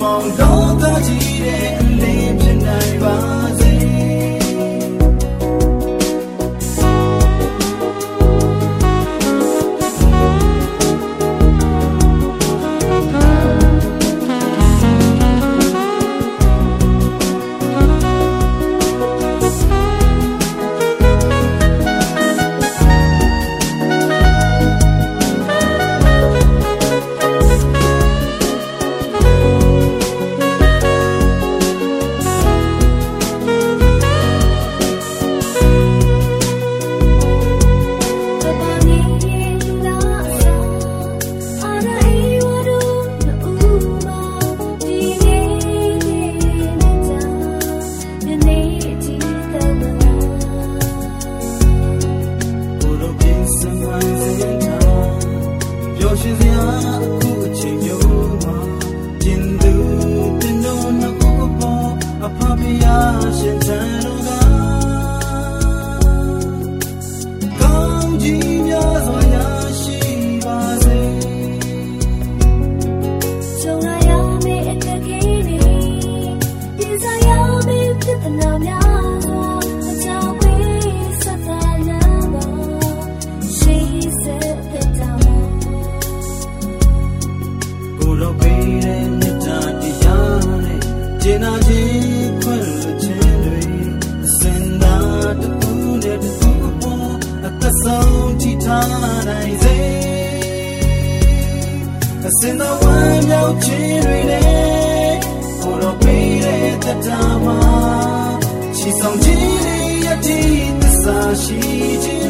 မောင်တော်သားကြီး je viens တဆုံးချီထားနိုင်စေအစင်တော်ဝမ်းမြောက်ခြင်းတွေနဲ့ကိုတော်ပေးတဲ့တတမှာချီဆောင်ခြင်းရဲ့တည်သစာရှိခြင်း